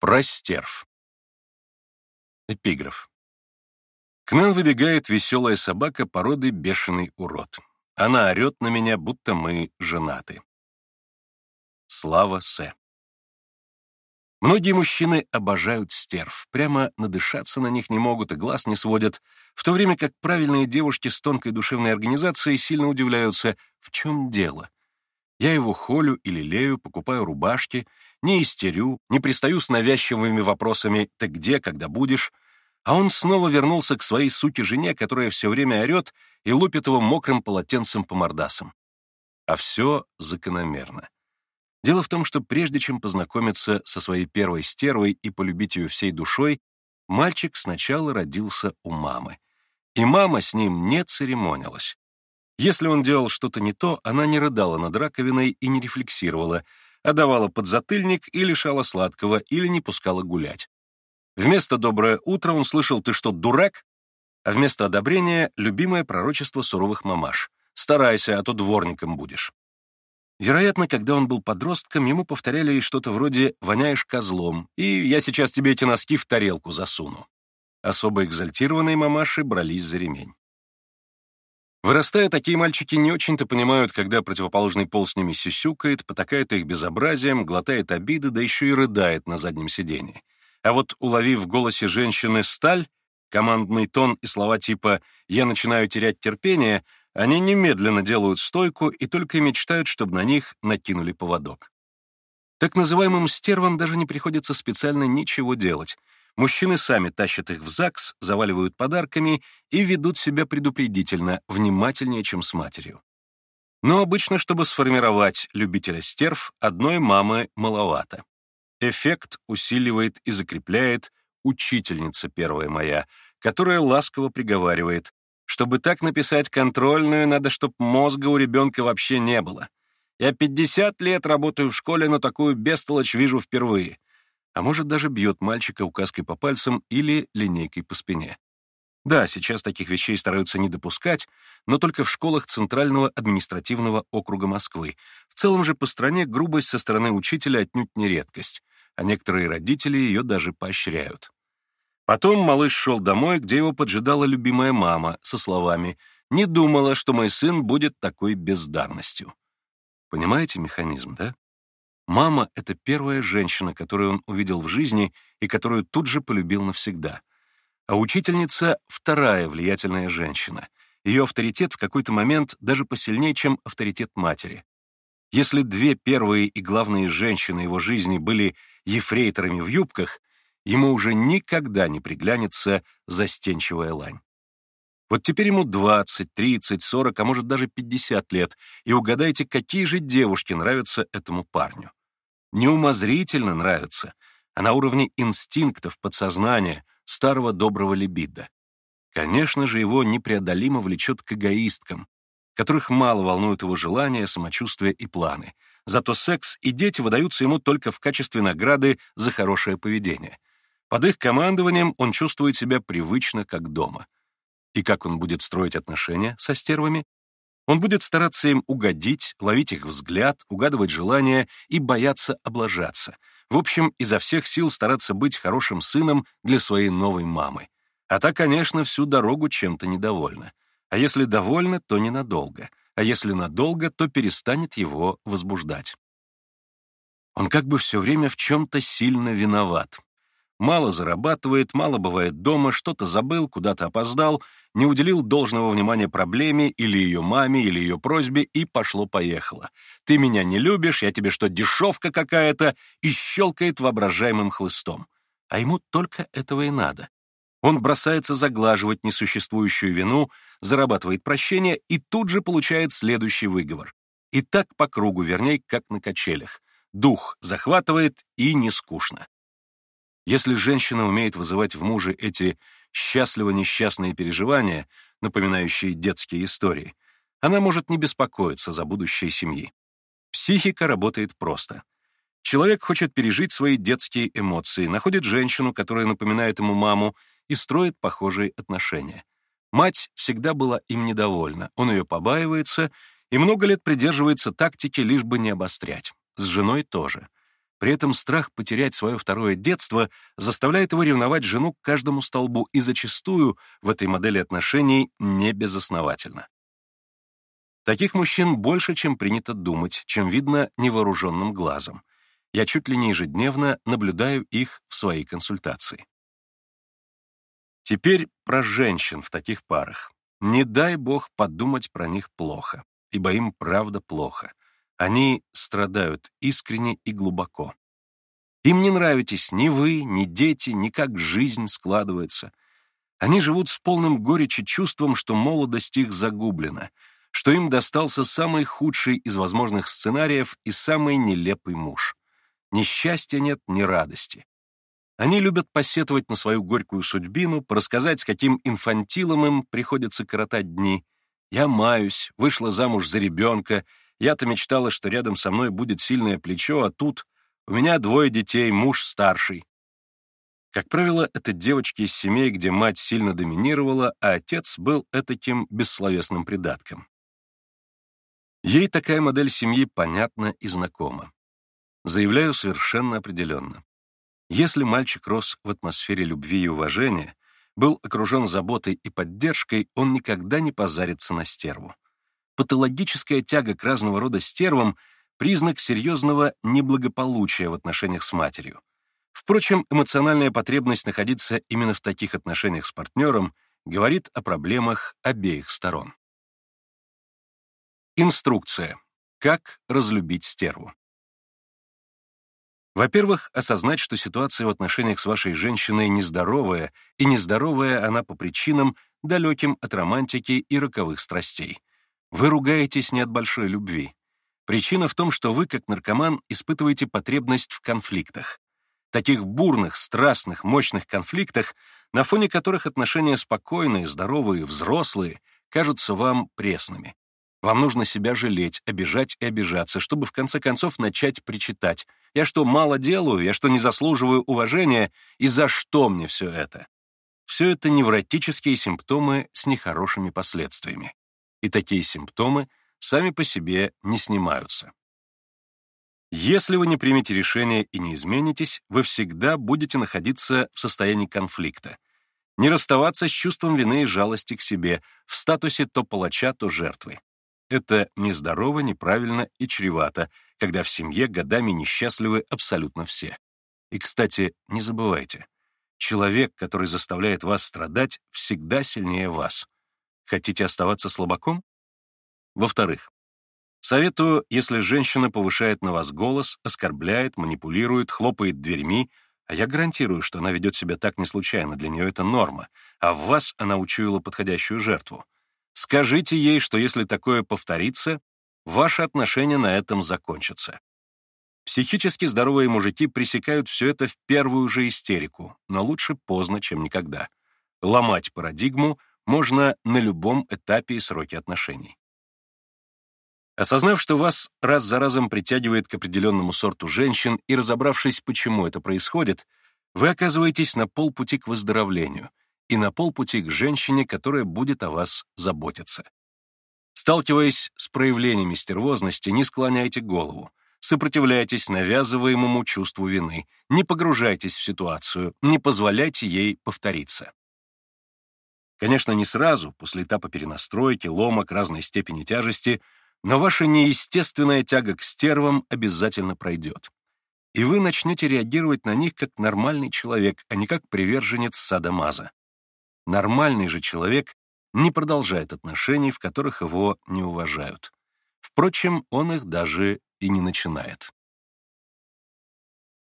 Простерв. Эпиграф. К нам выбегает веселая собака породы бешеный урод. Она орет на меня, будто мы женаты. Слава С. Многие мужчины обожают стерв, прямо надышаться на них не могут и глаз не сводят, в то время как правильные девушки с тонкой душевной организацией сильно удивляются, в чем дело. Я его холю или лею, покупаю рубашки, не истерю, не пристаю с навязчивыми вопросами «ты где, когда будешь?», а он снова вернулся к своей суке-жене, которая все время орет и лупит его мокрым полотенцем по мордасам. А все закономерно. Дело в том, что прежде чем познакомиться со своей первой стервой и полюбить ее всей душой, мальчик сначала родился у мамы. И мама с ним не церемонилась. Если он делал что-то не то, она не рыдала над раковиной и не рефлексировала, а давала подзатыльник и лишала сладкого или не пускала гулять. Вместо «доброе утро» он слышал «ты что, дурак?», а вместо одобрения — любимое пророчество суровых мамаш. «Старайся, а то дворником будешь». Вероятно, когда он был подростком, ему повторяли что-то вроде «воняешь козлом», и «я сейчас тебе эти носки в тарелку засуну». Особо экзальтированные мамаши брались за ремень. Вырастая, такие мальчики не очень-то понимают, когда противоположный пол с ними сюсюкает, потакает их безобразием, глотает обиды, да еще и рыдает на заднем сиденье. А вот уловив в голосе женщины сталь, командный тон и слова типа «я начинаю терять терпение», они немедленно делают стойку и только мечтают, чтобы на них накинули поводок. Так называемым стервам даже не приходится специально ничего делать. Мужчины сами тащат их в ЗАГС, заваливают подарками и ведут себя предупредительно, внимательнее, чем с матерью. Но обычно, чтобы сформировать любителя стерв, одной мамы маловато. Эффект усиливает и закрепляет учительница первая моя, которая ласково приговаривает, чтобы так написать контрольную, надо, чтобы мозга у ребенка вообще не было. Я 50 лет работаю в школе, но такую бестолочь вижу впервые а может даже бьет мальчика указкой по пальцам или линейкой по спине. Да, сейчас таких вещей стараются не допускать, но только в школах Центрального административного округа Москвы. В целом же по стране грубость со стороны учителя отнюдь не редкость, а некоторые родители ее даже поощряют. Потом малыш шел домой, где его поджидала любимая мама со словами «Не думала, что мой сын будет такой бездарностью». Понимаете механизм, да? Мама — это первая женщина, которую он увидел в жизни и которую тут же полюбил навсегда. А учительница — вторая влиятельная женщина. Ее авторитет в какой-то момент даже посильнее, чем авторитет матери. Если две первые и главные женщины его жизни были ефрейторами в юбках, ему уже никогда не приглянется застенчивая лань. Вот теперь ему 20, 30, 40, а может даже 50 лет, и угадайте, какие же девушки нравятся этому парню неумозрительно нравится, а на уровне инстинктов, подсознания, старого доброго либидо. Конечно же, его непреодолимо влечет к эгоисткам, которых мало волнуют его желания, самочувствие и планы. Зато секс и дети выдаются ему только в качестве награды за хорошее поведение. Под их командованием он чувствует себя привычно, как дома. И как он будет строить отношения со стервами? Он будет стараться им угодить, ловить их взгляд, угадывать желания и бояться облажаться. В общем, изо всех сил стараться быть хорошим сыном для своей новой мамы. А та, конечно, всю дорогу чем-то недовольна. А если довольна, то ненадолго. А если надолго, то перестанет его возбуждать. Он как бы все время в чем-то сильно виноват. Мало зарабатывает, мало бывает дома, что-то забыл, куда-то опоздал, не уделил должного внимания проблеме или ее маме, или ее просьбе, и пошло-поехало. «Ты меня не любишь, я тебе что, дешевка какая-то?» и щелкает воображаемым хлыстом. А ему только этого и надо. Он бросается заглаживать несуществующую вину, зарабатывает прощение и тут же получает следующий выговор. И так по кругу, вернее, как на качелях. Дух захватывает и не скучно. Если женщина умеет вызывать в муже эти счастливо-несчастные переживания, напоминающие детские истории, она может не беспокоиться за будущее семьи. Психика работает просто. Человек хочет пережить свои детские эмоции, находит женщину, которая напоминает ему маму, и строит похожие отношения. Мать всегда была им недовольна, он ее побаивается и много лет придерживается тактики, лишь бы не обострять. С женой тоже. При этом страх потерять свое второе детство заставляет его ревновать жену к каждому столбу и зачастую в этой модели отношений не безосновательно. Таких мужчин больше, чем принято думать, чем видно невооруженным глазом. Я чуть ли не ежедневно наблюдаю их в своей консультации. Теперь про женщин в таких парах. Не дай бог подумать про них плохо, ибо им правда плохо. Они страдают искренне и глубоко. Им не нравитесь ни вы, ни дети, ни как жизнь складывается. Они живут с полным горечи чувством, что молодость их загублена, что им достался самый худший из возможных сценариев и самый нелепый муж. Ни счастья нет, ни радости. Они любят посетовать на свою горькую судьбину, порассказать, с каким инфантилом им приходится коротать дни. Я маюсь, вышла замуж за ребенка, я-то мечтала, что рядом со мной будет сильное плечо, а тут у меня двое детей, муж старший. Как правило, это девочки из семей, где мать сильно доминировала, а отец был этаким бессловесным придатком. Ей такая модель семьи понятна и знакома. Заявляю совершенно определенно. Если мальчик рос в атмосфере любви и уважения, был окружен заботой и поддержкой, он никогда не позарится на стерву. Патологическая тяга к разного рода стервам — признак серьезного неблагополучия в отношениях с матерью. Впрочем, эмоциональная потребность находиться именно в таких отношениях с партнером говорит о проблемах обеих сторон. Инструкция. Как разлюбить стерву. Во-первых, осознать, что ситуация в отношениях с вашей женщиной нездоровая, и нездоровая она по причинам, далеким от романтики и роковых страстей. Вы ругаетесь не от большой любви. Причина в том, что вы, как наркоман, испытываете потребность в конфликтах. Таких бурных, страстных, мощных конфликтах, на фоне которых отношения спокойные, здоровые, взрослые, кажутся вам пресными. Вам нужно себя жалеть, обижать и обижаться, чтобы в конце концов начать причитать. Я что, мало делаю? Я что, не заслуживаю уважения? И за что мне все это? Все это невротические симптомы с нехорошими последствиями. И такие симптомы сами по себе не снимаются. Если вы не примете решение и не изменитесь, вы всегда будете находиться в состоянии конфликта. Не расставаться с чувством вины и жалости к себе, в статусе то палача, то жертвы. Это нездорово, неправильно и чревато, когда в семье годами несчастливы абсолютно все. И, кстати, не забывайте, человек, который заставляет вас страдать, всегда сильнее вас. Хотите оставаться слабаком? Во-вторых, советую, если женщина повышает на вас голос, оскорбляет, манипулирует, хлопает дверьми, а я гарантирую, что она ведет себя так не случайно, для нее это норма, а в вас она учуяла подходящую жертву — Скажите ей, что если такое повторится, ваши отношения на этом закончатся. Психически здоровые мужики пресекают все это в первую же истерику, но лучше поздно, чем никогда. Ломать парадигму можно на любом этапе и сроке отношений. Осознав, что вас раз за разом притягивает к определенному сорту женщин и разобравшись, почему это происходит, вы оказываетесь на полпути к выздоровлению, и на полпути к женщине, которая будет о вас заботиться. Сталкиваясь с проявлениями стервозности, не склоняйте голову, сопротивляйтесь навязываемому чувству вины, не погружайтесь в ситуацию, не позволяйте ей повториться. Конечно, не сразу, после этапа перенастройки, ломок разной степени тяжести, но ваша неестественная тяга к стервам обязательно пройдет. И вы начнете реагировать на них как нормальный человек, а не как приверженец садомаза. Нормальный же человек не продолжает отношений, в которых его не уважают. Впрочем, он их даже и не начинает.